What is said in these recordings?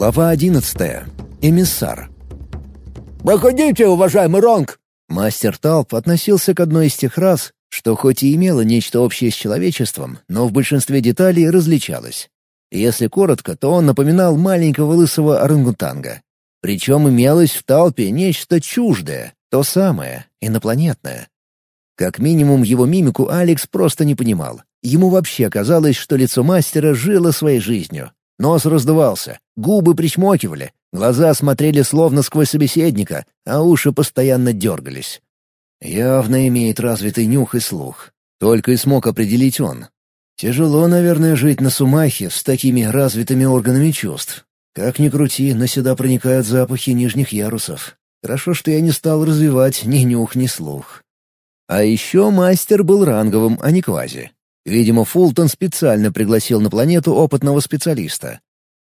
Глава одиннадцатая. Эмиссар. «Проходите, уважаемый Ронг!» Мастер Талп относился к одной из тех рас, что хоть и имело нечто общее с человечеством, но в большинстве деталей различалось. Если коротко, то он напоминал маленького лысого орангутанга. Причем имелось в Талпе нечто чуждое, то самое, инопланетное. Как минимум его мимику Алекс просто не понимал. Ему вообще казалось, что лицо мастера жило своей жизнью. Нос раздувался, губы причмокивали, глаза смотрели словно сквозь собеседника, а уши постоянно дергались. Явно имеет развитый нюх и слух. Только и смог определить он. Тяжело, наверное, жить на Сумахе с такими развитыми органами чувств. Как ни крути, но сюда проникают запахи нижних ярусов. Хорошо, что я не стал развивать ни нюх, ни слух. А еще мастер был ранговым, а не квази. Видимо, Фултон специально пригласил на планету опытного специалиста.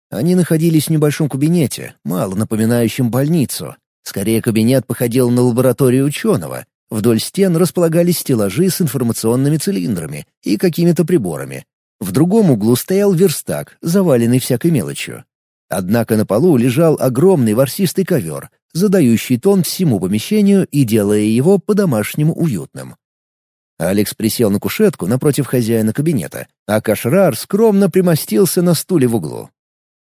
Они находились в небольшом кабинете, мало напоминающем больницу. Скорее, кабинет походил на лабораторию ученого. Вдоль стен располагались стеллажи с информационными цилиндрами и какими-то приборами. В другом углу стоял верстак, заваленный всякой мелочью. Однако на полу лежал огромный ворсистый ковер, задающий тон всему помещению и делая его по-домашнему уютным. Алекс присел на кушетку напротив хозяина кабинета, а Кашрар скромно примостился на стуле в углу.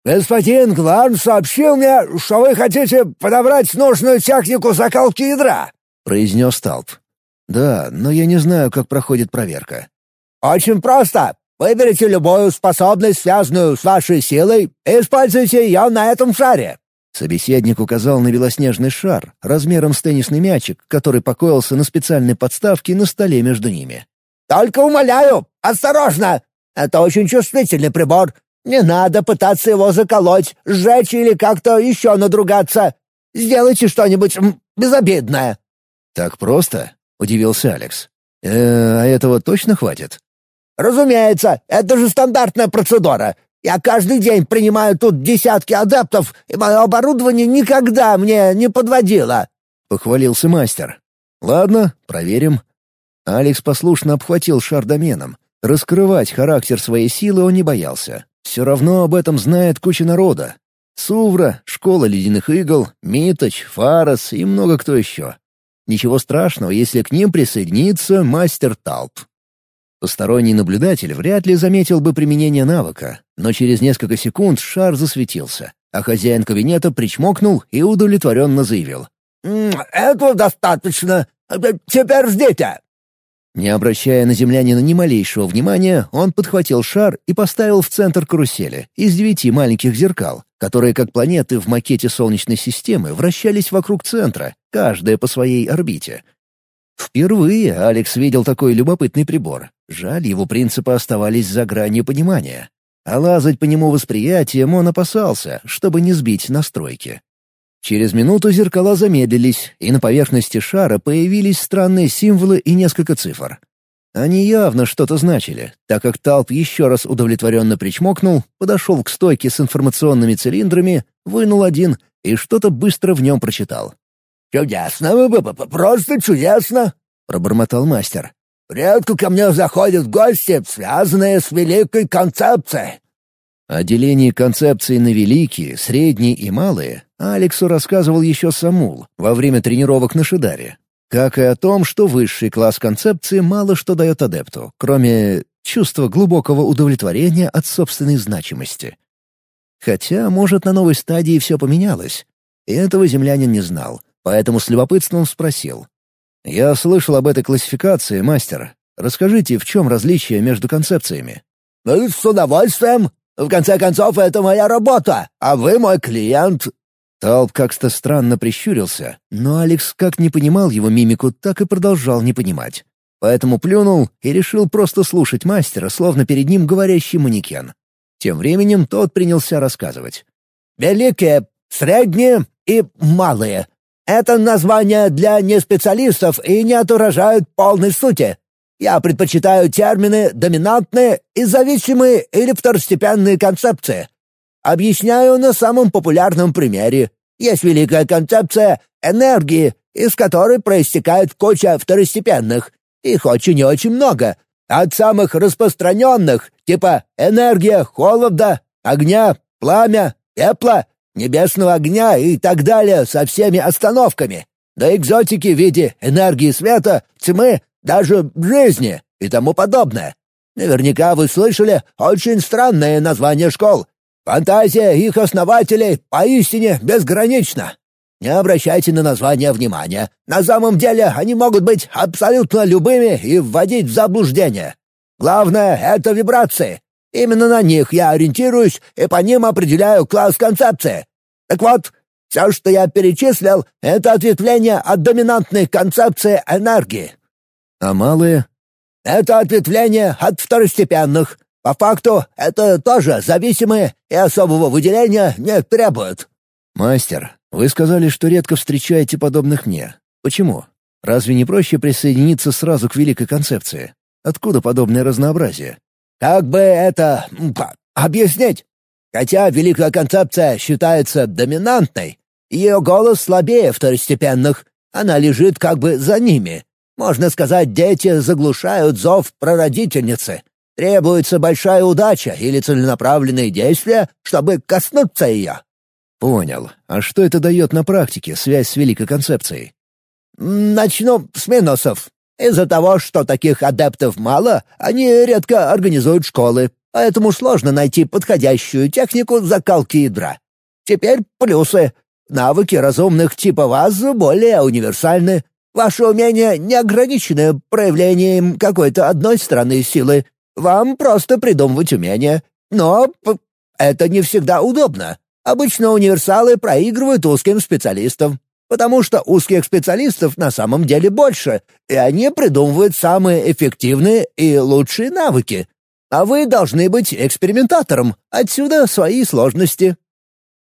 «Господин Гларн сообщил мне, что вы хотите подобрать нужную технику закалки ядра», — произнес Талп. «Да, но я не знаю, как проходит проверка». «Очень просто. Выберите любую способность, связанную с вашей силой, и используйте ее на этом шаре. Собеседник указал на белоснежный шар, размером с теннисный мячик, который покоился на специальной подставке на столе между ними. «Только умоляю, осторожно! Это очень чувствительный прибор. Не надо пытаться его заколоть, сжечь или как-то еще надругаться. Сделайте что-нибудь безобидное». «Так просто?» — удивился Алекс. «Э, а этого точно хватит?» «Разумеется, это же стандартная процедура. Я каждый день принимаю тут десятки адептов, и мое оборудование никогда мне не подводило», — похвалился мастер. «Ладно, проверим». Алекс послушно обхватил шар доменом. Раскрывать характер своей силы он не боялся. Все равно об этом знает куча народа. Сувра, Школа Ледяных Игл, Миточ, Фарас и много кто еще. Ничего страшного, если к ним присоединится мастер Талп. Посторонний наблюдатель вряд ли заметил бы применение навыка, но через несколько секунд шар засветился, а хозяин кабинета причмокнул и удовлетворенно заявил. «Этого достаточно. Теперь ждите». Не обращая на землянина ни малейшего внимания, он подхватил шар и поставил в центр карусели из девяти маленьких зеркал, которые, как планеты в макете Солнечной системы, вращались вокруг центра, каждая по своей орбите — Впервые Алекс видел такой любопытный прибор. Жаль, его принципы оставались за гранью понимания. А лазать по нему восприятием он опасался, чтобы не сбить настройки. Через минуту зеркала замедлились, и на поверхности шара появились странные символы и несколько цифр. Они явно что-то значили, так как Талп еще раз удовлетворенно причмокнул, подошел к стойке с информационными цилиндрами, вынул один и что-то быстро в нем прочитал. «Чудесно, просто чудесно!» — пробормотал мастер. «Редко ко мне заходят гости, связанные с великой концепцией». О делении концепций на великие, средние и малые Алексу рассказывал еще Самул во время тренировок на Шидаре. Как и о том, что высший класс концепции мало что дает адепту, кроме чувства глубокого удовлетворения от собственной значимости. Хотя, может, на новой стадии все поменялось. Этого землянин не знал, поэтому с любопытством спросил. «Я слышал об этой классификации, мастер. Расскажите, в чем различие между концепциями?» «Ну, с удовольствием. В конце концов, это моя работа, а вы мой клиент». Талп как-то странно прищурился, но Алекс как не понимал его мимику, так и продолжал не понимать. Поэтому плюнул и решил просто слушать мастера, словно перед ним говорящий манекен. Тем временем тот принялся рассказывать. «Великие, средние и малые. Это название для неспециалистов и не отображают полной сути. Я предпочитаю термины «доминантные» и «зависимые» или «второстепенные концепции». Объясняю на самом популярном примере. Есть великая концепция энергии, из которой проистекает куча второстепенных. Их очень и очень много. От самых распространенных, типа энергия холода, огня, пламя, пепла, небесного огня и так далее со всеми остановками. До экзотики в виде энергии света, тьмы, даже жизни и тому подобное. Наверняка вы слышали очень странное название школ. Фантазия их основателей поистине безгранична. Не обращайте на название внимания. На самом деле они могут быть абсолютно любыми и вводить в заблуждение. Главное — это вибрации. Именно на них я ориентируюсь и по ним определяю класс концепции. Так вот, все, что я перечислил, — это ответвление от доминантной концепции энергии. А малые? Это ответвление от второстепенных. По факту, это тоже зависимые и особого выделения не требуют. Мастер, вы сказали, что редко встречаете подобных мне. Почему? Разве не проще присоединиться сразу к великой концепции? Откуда подобное разнообразие? Как бы это... объяснить? Хотя великая концепция считается доминантной, ее голос слабее второстепенных, она лежит как бы за ними. Можно сказать, дети заглушают зов прародительницы. Требуется большая удача или целенаправленные действия, чтобы коснуться ее. Понял. А что это дает на практике, связь с великой концепцией? Начну с минусов. Из-за того, что таких адептов мало, они редко организуют школы, поэтому сложно найти подходящую технику закалки ядра. Теперь плюсы. Навыки разумных типа вас более универсальны. Ваши умения не ограничены проявлением какой-то одной стороны силы. Вам просто придумывать умения. Но это не всегда удобно. Обычно универсалы проигрывают узким специалистам потому что узких специалистов на самом деле больше, и они придумывают самые эффективные и лучшие навыки. А вы должны быть экспериментатором, отсюда свои сложности».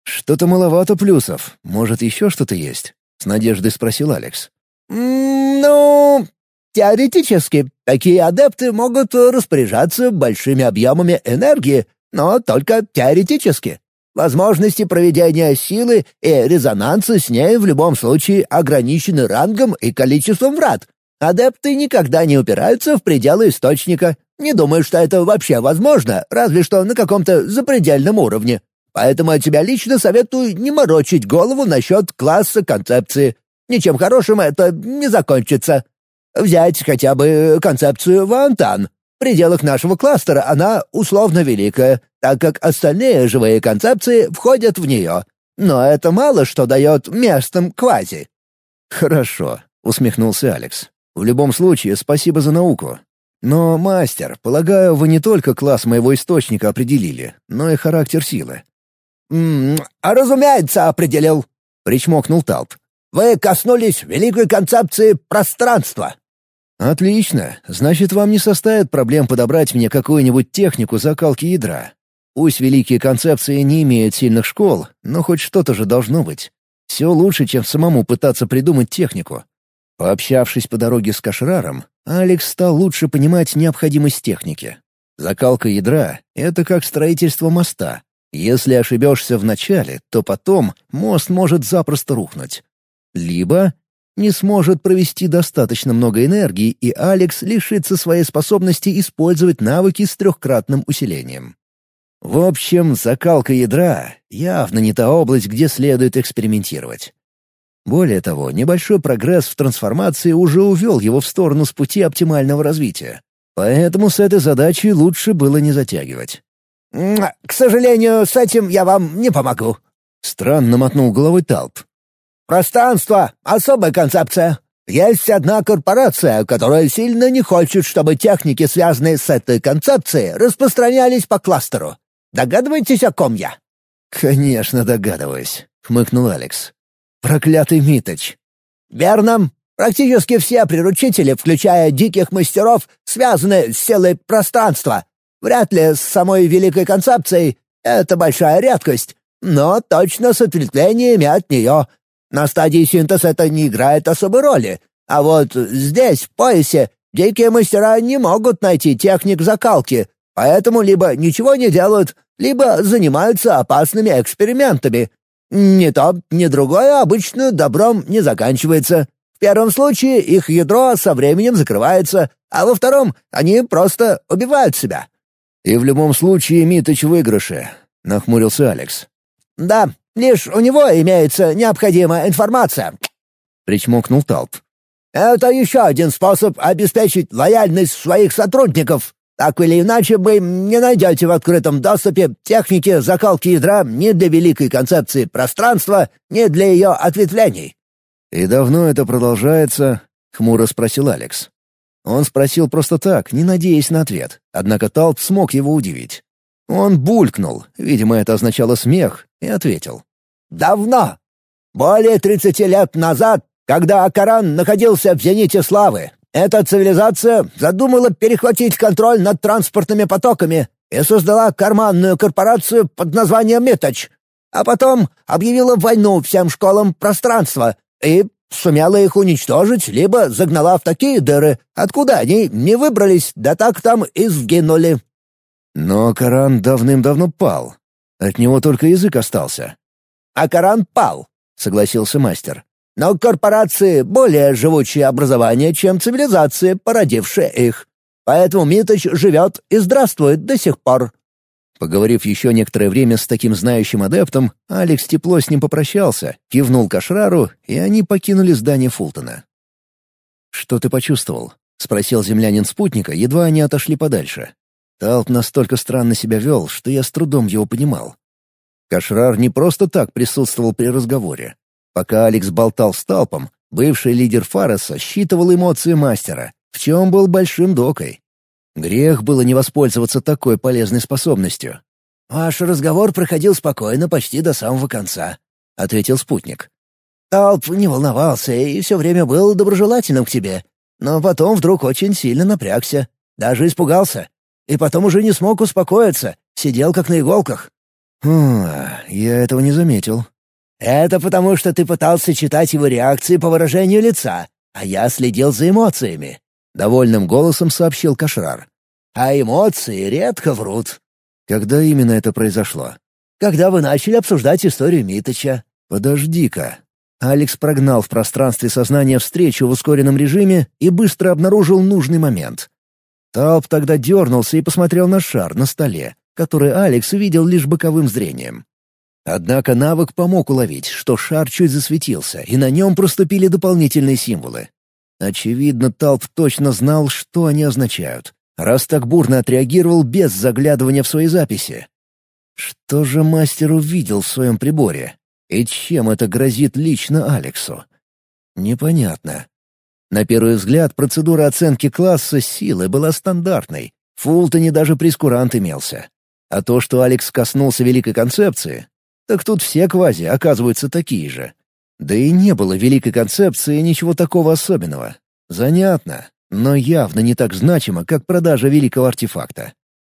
«Что-то маловато плюсов. Может, еще что-то есть?» — с надеждой спросил Алекс. «Ну, теоретически, такие адепты могут распоряжаться большими объемами энергии, но только теоретически. Возможности проведения силы и резонанса с ней в любом случае ограничены рангом и количеством врат. Адепты никогда не упираются в пределы источника. Не думаю, что это вообще возможно, разве что на каком-то запредельном уровне. Поэтому от тебя лично советую не морочить голову насчет класса концепции. Ничем хорошим это не закончится. Взять хотя бы концепцию Вантан. В пределах нашего кластера она условно великая, так как остальные живые концепции входят в нее. Но это мало что дает местным квази». «Хорошо», — усмехнулся Алекс. «В любом случае, спасибо за науку. Но, мастер, полагаю, вы не только класс моего источника определили, но и характер силы». «М -м, а разумеется, определил», — причмокнул Талп. «Вы коснулись великой концепции пространства». «Отлично. Значит, вам не составит проблем подобрать мне какую-нибудь технику закалки ядра. Пусть великие концепции не имеют сильных школ, но хоть что-то же должно быть. Все лучше, чем самому пытаться придумать технику. Пообщавшись по дороге с Кашраром, Алекс стал лучше понимать необходимость техники. Закалка ядра — это как строительство моста. Если ошибешься в начале, то потом мост может запросто рухнуть. Либо не сможет провести достаточно много энергии, и Алекс лишится своей способности использовать навыки с трехкратным усилением. В общем, закалка ядра — явно не та область, где следует экспериментировать. Более того, небольшой прогресс в трансформации уже увел его в сторону с пути оптимального развития. Поэтому с этой задачей лучше было не затягивать. «К сожалению, с этим я вам не помогу», — странно мотнул головой Талп. «Пространство — особая концепция. Есть одна корпорация, которая сильно не хочет, чтобы техники, связанные с этой концепцией, распространялись по кластеру. Догадываетесь, о ком я?» «Конечно догадываюсь», — хмыкнул Алекс. «Проклятый Миточ». «Верно. Практически все приручители, включая диких мастеров, связаны с силой пространства. Вряд ли с самой великой концепцией. Это большая редкость. Но точно с ответвлениями от нее. На стадии синтез это не играет особой роли. А вот здесь, в поясе, дикие мастера не могут найти техник закалки, поэтому либо ничего не делают, либо занимаются опасными экспериментами. Ни то, ни другое обычно добром не заканчивается. В первом случае их ядро со временем закрывается, а во втором они просто убивают себя». «И в любом случае Миточ в выигрыше», — нахмурился Алекс. Да, лишь у него имеется необходимая информация», — причмокнул Талп. «Это еще один способ обеспечить лояльность своих сотрудников. Так или иначе, вы не найдете в открытом доступе техники закалки ядра ни для великой концепции пространства, ни для ее ответвлений». «И давно это продолжается?» — хмуро спросил Алекс. Он спросил просто так, не надеясь на ответ, однако Талп смог его удивить. Он булькнул, видимо, это означало смех, и ответил. «Давно. Более тридцати лет назад, когда Акаран находился в зените славы, эта цивилизация задумала перехватить контроль над транспортными потоками и создала карманную корпорацию под названием «Миточ», а потом объявила войну всем школам пространства и сумела их уничтожить, либо загнала в такие дыры, откуда они не выбрались, да так там и сгинули. Но Коран давным-давно пал. От него только язык остался. А Коран пал, согласился мастер. Но корпорации — более живучие образования, чем цивилизации, породившие их. Поэтому Миточ живет и здравствует до сих пор. Поговорив еще некоторое время с таким знающим адептом, Алекс тепло с ним попрощался, кивнул Кашрару, и они покинули здание Фултона. «Что ты почувствовал?» — спросил землянин спутника, едва они отошли подальше. Талп настолько странно себя вел, что я с трудом его понимал. Кашрар не просто так присутствовал при разговоре. Пока Алекс болтал с Талпом, бывший лидер Фареса считывал эмоции мастера, в чем был большим докой. Грех было не воспользоваться такой полезной способностью. «Ваш разговор проходил спокойно почти до самого конца», — ответил спутник. «Талп не волновался и все время был доброжелательным к тебе, но потом вдруг очень сильно напрягся, даже испугался, и потом уже не смог успокоиться, сидел как на иголках». «Хм, я этого не заметил». «Это потому, что ты пытался читать его реакции по выражению лица, а я следил за эмоциями. — довольным голосом сообщил Кашрар. «А эмоции редко врут». «Когда именно это произошло?» «Когда вы начали обсуждать историю Миточа». «Подожди-ка». Алекс прогнал в пространстве сознания встречу в ускоренном режиме и быстро обнаружил нужный момент. Талп тогда дернулся и посмотрел на шар на столе, который Алекс увидел лишь боковым зрением. Однако навык помог уловить, что шар чуть засветился, и на нем проступили дополнительные символы. Очевидно, Талп точно знал, что они означают, раз так бурно отреагировал без заглядывания в свои записи. Что же мастер увидел в своем приборе? И чем это грозит лично Алексу? Непонятно. На первый взгляд, процедура оценки класса силы была стандартной. В Фултоне даже прескурант имелся. А то, что Алекс коснулся великой концепции, так тут все квази оказываются такие же. Да и не было великой концепции ничего такого особенного. Занятно, но явно не так значимо, как продажа великого артефакта.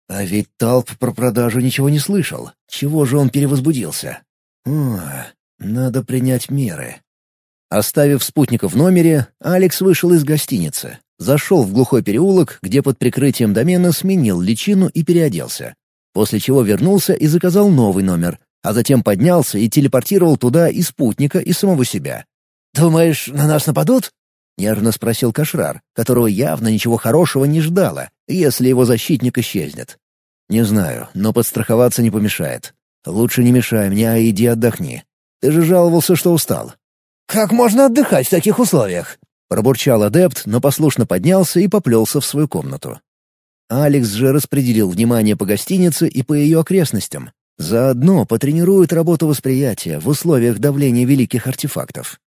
А ведь Талп про продажу ничего не слышал. Чего же он перевозбудился? О, надо принять меры. Оставив спутника в номере, Алекс вышел из гостиницы. Зашел в глухой переулок, где под прикрытием домена сменил личину и переоделся. После чего вернулся и заказал новый номер, а затем поднялся и телепортировал туда и спутника, и самого себя. «Думаешь, на нас нападут?» — нервно спросил Кашрар, которого явно ничего хорошего не ждало, если его защитник исчезнет. «Не знаю, но подстраховаться не помешает. Лучше не мешай мне, а иди отдохни. Ты же жаловался, что устал». «Как можно отдыхать в таких условиях?» Пробурчал адепт, но послушно поднялся и поплелся в свою комнату. Алекс же распределил внимание по гостинице и по ее окрестностям, Заодно потренирует работу восприятия в условиях давления великих артефактов.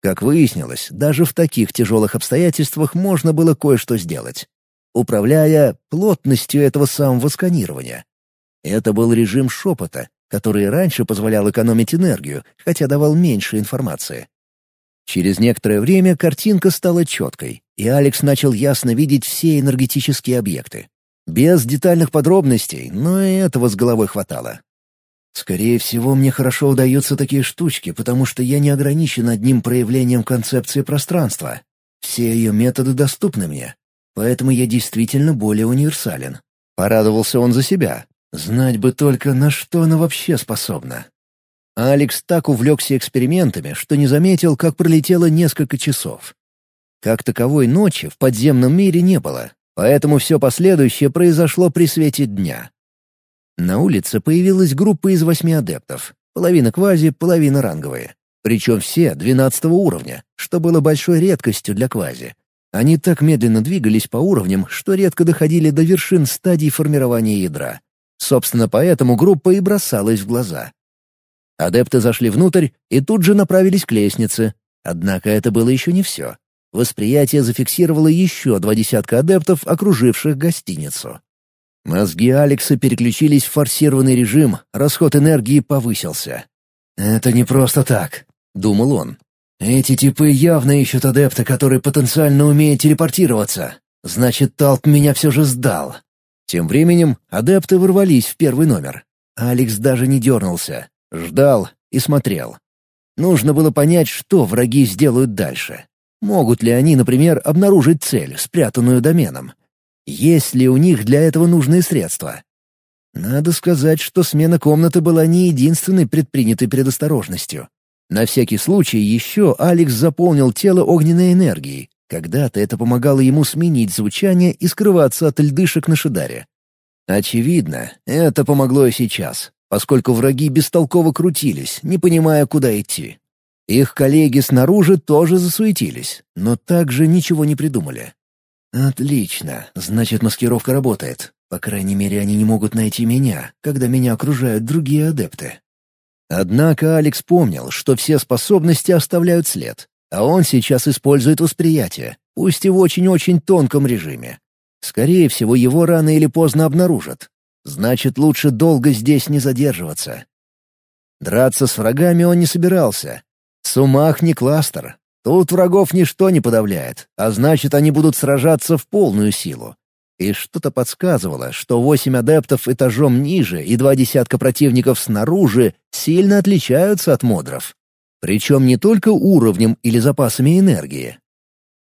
Как выяснилось, даже в таких тяжелых обстоятельствах можно было кое-что сделать, управляя плотностью этого самого сканирования. Это был режим шепота, который раньше позволял экономить энергию, хотя давал меньше информации. Через некоторое время картинка стала четкой, и Алекс начал ясно видеть все энергетические объекты. Без детальных подробностей, но и этого с головой хватало. Скорее всего, мне хорошо удаются такие штучки, потому что я не ограничен одним проявлением концепции пространства. Все ее методы доступны мне, поэтому я действительно более универсален. Порадовался он за себя. Знать бы только, на что она вообще способна. Алекс так увлекся экспериментами, что не заметил, как пролетело несколько часов. Как таковой ночи в подземном мире не было, поэтому все последующее произошло при свете дня. На улице появилась группа из восьми адептов. Половина квази, половина ранговые. Причем все двенадцатого уровня, что было большой редкостью для квази. Они так медленно двигались по уровням, что редко доходили до вершин стадий формирования ядра. Собственно, поэтому группа и бросалась в глаза. Адепты зашли внутрь и тут же направились к лестнице. Однако это было еще не все. Восприятие зафиксировало еще два десятка адептов, окруживших гостиницу. Мозги Алекса переключились в форсированный режим, расход энергии повысился. «Это не просто так», — думал он. «Эти типы явно ищут адепта, который потенциально умеет телепортироваться. Значит, Талп меня все же сдал». Тем временем адепты ворвались в первый номер. Алекс даже не дернулся. Ждал и смотрел. Нужно было понять, что враги сделают дальше. Могут ли они, например, обнаружить цель, спрятанную доменом? Есть ли у них для этого нужные средства? Надо сказать, что смена комнаты была не единственной предпринятой предосторожностью. На всякий случай еще Алекс заполнил тело огненной энергией. Когда-то это помогало ему сменить звучание и скрываться от льдышек на Шидаре. Очевидно, это помогло и сейчас, поскольку враги бестолково крутились, не понимая, куда идти. Их коллеги снаружи тоже засуетились, но также ничего не придумали. «Отлично, значит, маскировка работает. По крайней мере, они не могут найти меня, когда меня окружают другие адепты. Однако Алекс помнил, что все способности оставляют след, а он сейчас использует восприятие, пусть и в очень-очень тонком режиме. Скорее всего, его рано или поздно обнаружат. Значит, лучше долго здесь не задерживаться. Драться с врагами он не собирался. Сумах не кластер. Тут врагов ничто не подавляет, а значит, они будут сражаться в полную силу и что-то подсказывало, что восемь адептов этажом ниже и два десятка противников снаружи сильно отличаются от модров. Причем не только уровнем или запасами энергии.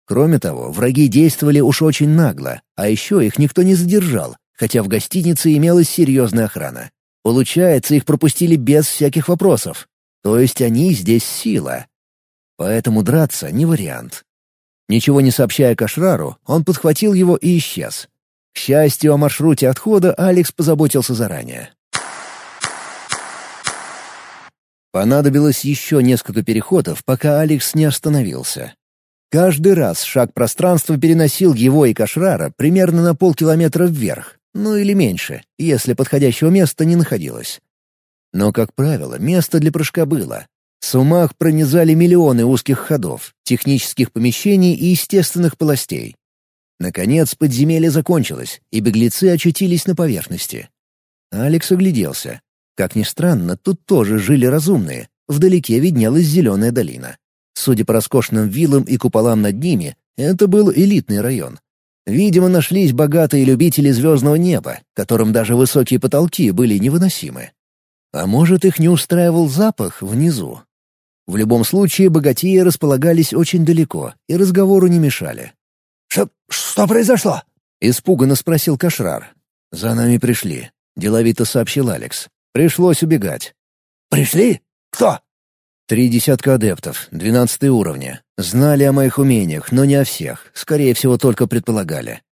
Кроме того, враги действовали уж очень нагло, а еще их никто не задержал, хотя в гостинице имелась серьезная охрана. Получается, их пропустили без всяких вопросов. То есть они здесь сила. Поэтому драться не вариант. Ничего не сообщая Кашрару, он подхватил его и исчез. К счастью, о маршруте отхода Алекс позаботился заранее. Понадобилось еще несколько переходов, пока Алекс не остановился. Каждый раз шаг пространства переносил его и Кашрара примерно на полкилометра вверх, ну или меньше, если подходящего места не находилось. Но, как правило, место для прыжка было. В умах пронизали миллионы узких ходов, технических помещений и естественных полостей. Наконец подземелье закончилось, и беглецы очутились на поверхности. Алекс огляделся. Как ни странно, тут тоже жили разумные. Вдалеке виднелась зеленая долина. Судя по роскошным виллам и куполам над ними, это был элитный район. Видимо, нашлись богатые любители звездного неба, которым даже высокие потолки были невыносимы. А может, их не устраивал запах внизу? В любом случае, богатеи располагались очень далеко и разговору не мешали. «Что... что произошло?» — испуганно спросил Кашрар. «За нами пришли», — деловито сообщил Алекс. «Пришлось убегать». «Пришли? Кто?» «Три десятка адептов, двенадцатый уровня. Знали о моих умениях, но не о всех. Скорее всего, только предполагали».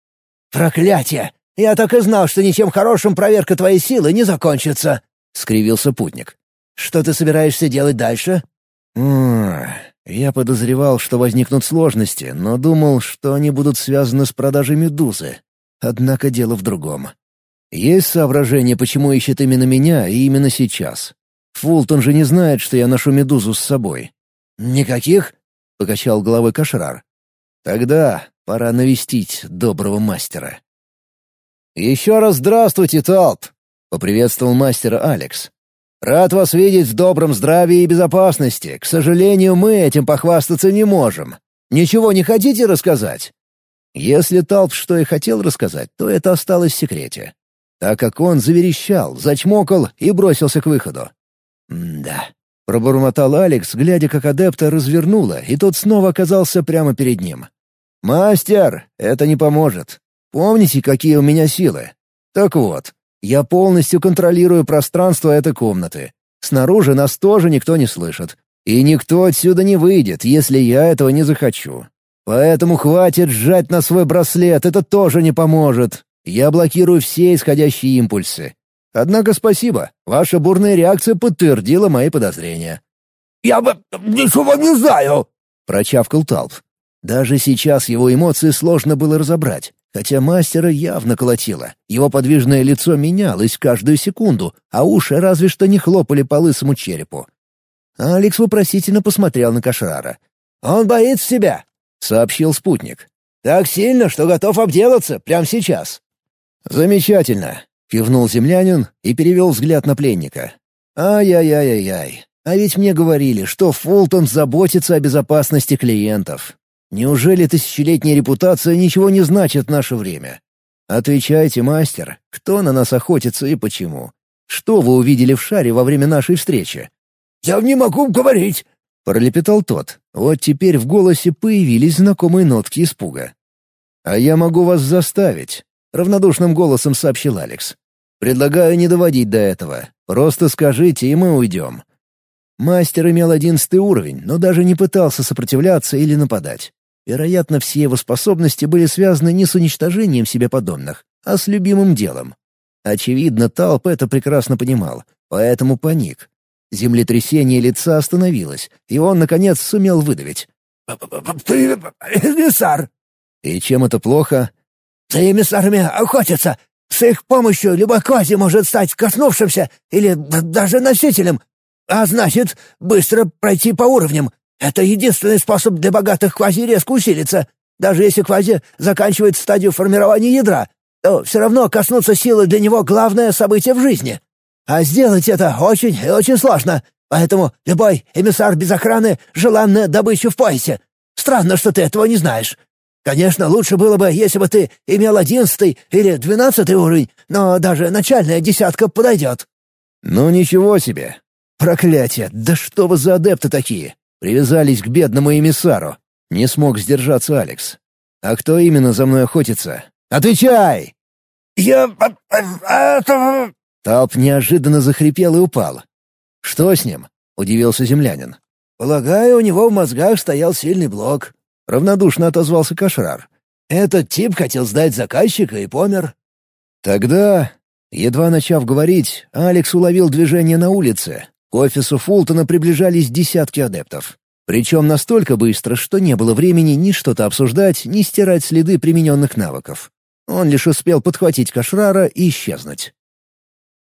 «Проклятие! Я так и знал, что ничем хорошим проверка твоей силы не закончится!» — скривился путник. «Что ты собираешься делать дальше?» Я подозревал, что возникнут сложности, но думал, что они будут связаны с продажей медузы. Однако дело в другом. Есть соображение, почему ищет именно меня и именно сейчас. Фултон же не знает, что я ношу медузу с собой. «Никаких?» — покачал головой Кашрар. «Тогда пора навестить доброго мастера». «Еще раз здравствуйте, Талп!» — поприветствовал мастера Алекс. Рад вас видеть в добром здравии и безопасности. К сожалению, мы этим похвастаться не можем. Ничего не хотите рассказать?» Если Талп что и хотел рассказать, то это осталось в секрете. Так как он заверещал, зачмокал и бросился к выходу. «Да», — пробормотал Алекс, глядя, как адепта развернуло, и тот снова оказался прямо перед ним. «Мастер, это не поможет. Помните, какие у меня силы? Так вот, я полностью контролирую пространство этой комнаты. Снаружи нас тоже никто не слышит. И никто отсюда не выйдет, если я этого не захочу. Поэтому хватит сжать на свой браслет, это тоже не поможет. Я блокирую все исходящие импульсы. Однако спасибо, ваша бурная реакция подтвердила мои подозрения». «Я бы ничего не знаю!» — прочавкал Талп. Даже сейчас его эмоции сложно было разобрать, хотя мастера явно колотило. Его подвижное лицо менялось каждую секунду, а уши разве что не хлопали по лысому черепу. Алекс вопросительно посмотрел на Кашрара. «Он боится себя», — сообщил спутник. «Так сильно, что готов обделаться прямо сейчас». «Замечательно», — кивнул землянин и перевел взгляд на пленника. «Ай-яй-яй-яй-яй. А ведь мне говорили, что Фултон заботится о безопасности клиентов. Неужели тысячелетняя репутация ничего не значит в наше время? Отвечайте, мастер, кто на нас охотится и почему? Что вы увидели в шаре во время нашей встречи?» «Я не могу говорить!» — пролепетал тот. Вот теперь в голосе появились знакомые нотки испуга. «А я могу вас заставить», — равнодушным голосом сообщил Алекс. «Предлагаю не доводить до этого. Просто скажите, и мы уйдем». Мастер имел одиннадцатый уровень, но даже не пытался сопротивляться или нападать. Вероятно, все его способности были связаны не с уничтожением себе подобных, а с любимым делом. Очевидно, Талп это прекрасно понимал, поэтому паник. Землетрясение лица остановилось, и он, наконец, сумел выдавить. «Ты эмиссар!» «И чем это плохо?» «За эмиссарами охотятся. С их помощью любой квази может стать коснувшимся или даже носителем. А значит, быстро пройти по уровням. Это единственный способ для богатых квази резко усилиться. Даже если квази заканчивает стадию формирования ядра, то все равно коснуться силы для него главное событие в жизни. А сделать это очень и очень сложно, поэтому любой эмиссар без охраны — желанная добыча в поясе. Странно, что ты этого не знаешь. Конечно, лучше было бы, если бы ты имел одиннадцатый или двенадцатый уровень, но даже начальная десятка подойдет». «Ну ничего себе! Проклятие! Да что вы за адепты такие! Привязались к бедному эмиссару. Не смог сдержаться Алекс. А кто именно за мной охотится? Отвечай! Я... это... Талп неожиданно захрипел и упал. «Что с ним?» — удивился землянин. «Полагаю, у него в мозгах стоял сильный блок», — равнодушно отозвался Кашрар. «Этот тип хотел сдать заказчика и помер». Тогда, едва начав говорить, Алекс уловил движение на улице, к офису Фултона приближались десятки адептов. Причем настолько быстро, что не было времени ни что-то обсуждать, ни стирать следы примененных навыков. Он лишь успел подхватить Кашрара и исчезнуть.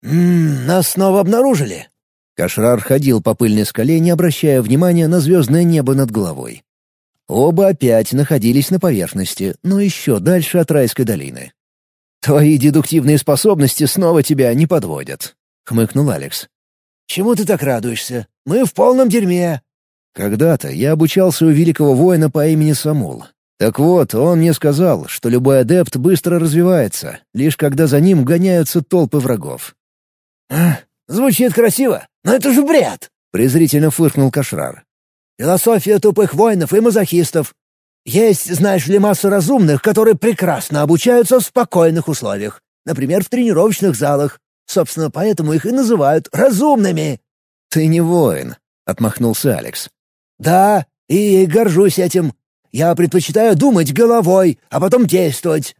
«Ммм, нас снова обнаружили!» Кашрар ходил по пыльной скале, не обращая внимания на звездное небо над головой. Оба опять находились на поверхности, но еще дальше от райской долины. «Твои дедуктивные способности снова тебя не подводят», — хмыкнул Алекс. «Чему ты так радуешься? Мы в полном дерьме!» Когда-то я обучался у великого воина по имени Самул. Так вот, он мне сказал, что любой адепт быстро развивается, лишь когда за ним гоняются толпы врагов. «А, звучит красиво, но это же бред!» — презрительно фыркнул Кашрар. «Философия тупых воинов и мазохистов. Есть, знаешь ли, масса разумных, которые прекрасно обучаются в спокойных условиях, например, в тренировочных залах. Собственно, поэтому их и называют разумными». «Ты не воин», — отмахнулся Алекс. «Да, и горжусь этим. Я предпочитаю думать головой, а потом действовать».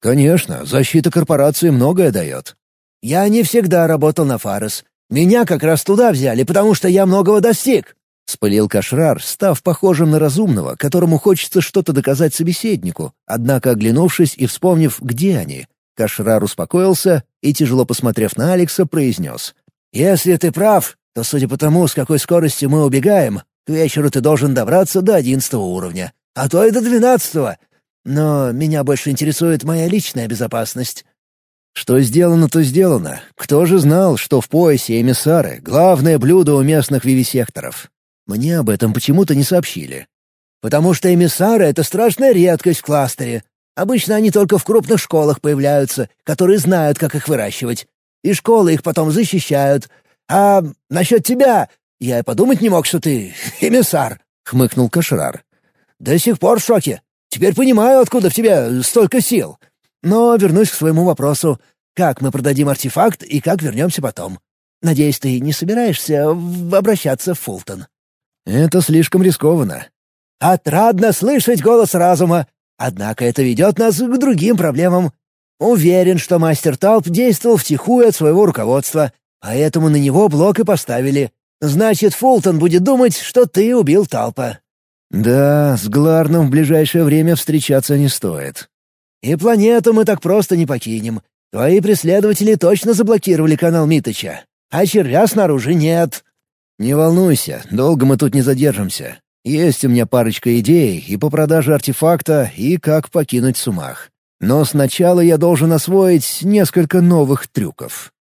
«Конечно, защита корпорации многое дает». «Я не всегда работал на Фарес. Меня как раз туда взяли, потому что я многого достиг». — спылил Кашрар, став похожим на разумного, которому хочется что-то доказать собеседнику, однако оглянувшись и вспомнив, где они, Кашрар успокоился и, тяжело посмотрев на Алекса, произнес. «Если ты прав, то, судя по тому, с какой скоростью мы убегаем, к вечеру ты должен добраться до одиннадцатого уровня, а то и до двенадцатого. Но меня больше интересует моя личная безопасность». Что сделано, то сделано. Кто же знал, что в поясе эмиссары — главное блюдо у местных вивисекторов? Мне об этом почему-то не сообщили. «Потому что эмиссары — это страшная редкость в кластере. Обычно они только в крупных школах появляются, которые знают, как их выращивать. И школы их потом защищают. А насчет тебя... Я и подумать не мог, что ты эмиссар», — хмыкнул Кашрар. «До сих пор в шоке. Теперь понимаю, откуда в тебе столько сил. Но вернусь к своему вопросу. Как мы продадим артефакт и как вернемся потом? Надеюсь, ты не собираешься обращаться в Фултон?» «Это слишком рискованно». «Отрадно слышать голос разума. Однако это ведет нас к другим проблемам. Уверен, что мастер Талп действовал втихую от своего руководства, поэтому на него блок и поставили. Значит, Фултон будет думать, что ты убил Талпа». «Да, с Гларном в ближайшее время встречаться не стоит». «И планету мы так просто не покинем. Твои преследователи точно заблокировали канал Миточа, а червя снаружи нет». «Не волнуйся, долго мы тут не задержимся. Есть у меня парочка идей и по продаже артефакта, и как покинуть Сумах. Но сначала я должен освоить несколько новых трюков».